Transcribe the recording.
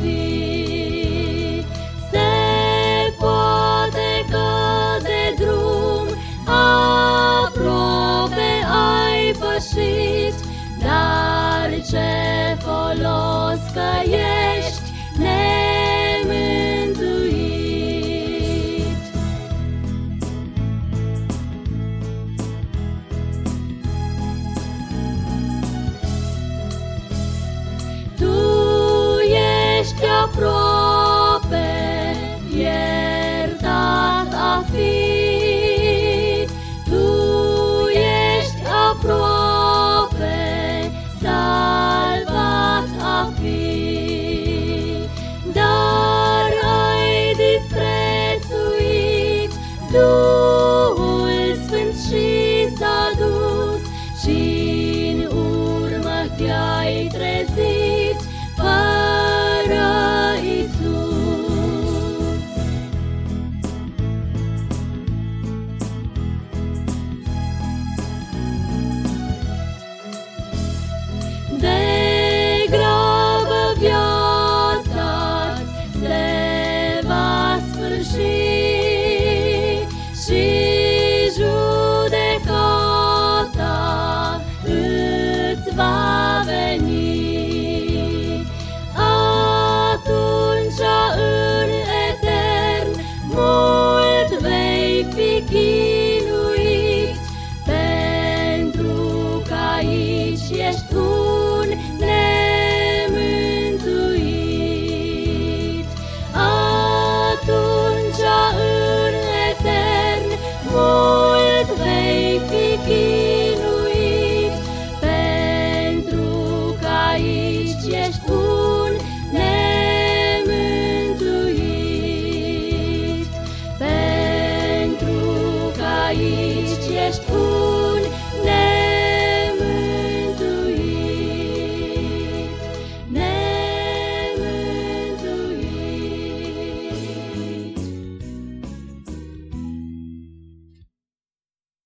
fi. Se poate că de drum aproape ai pășit, dar ce folos că e. pro ești un nemântuit. Atunci în etern mult vei fi chinuit, pentru că aici ești un nemântuit. Pentru că aici ești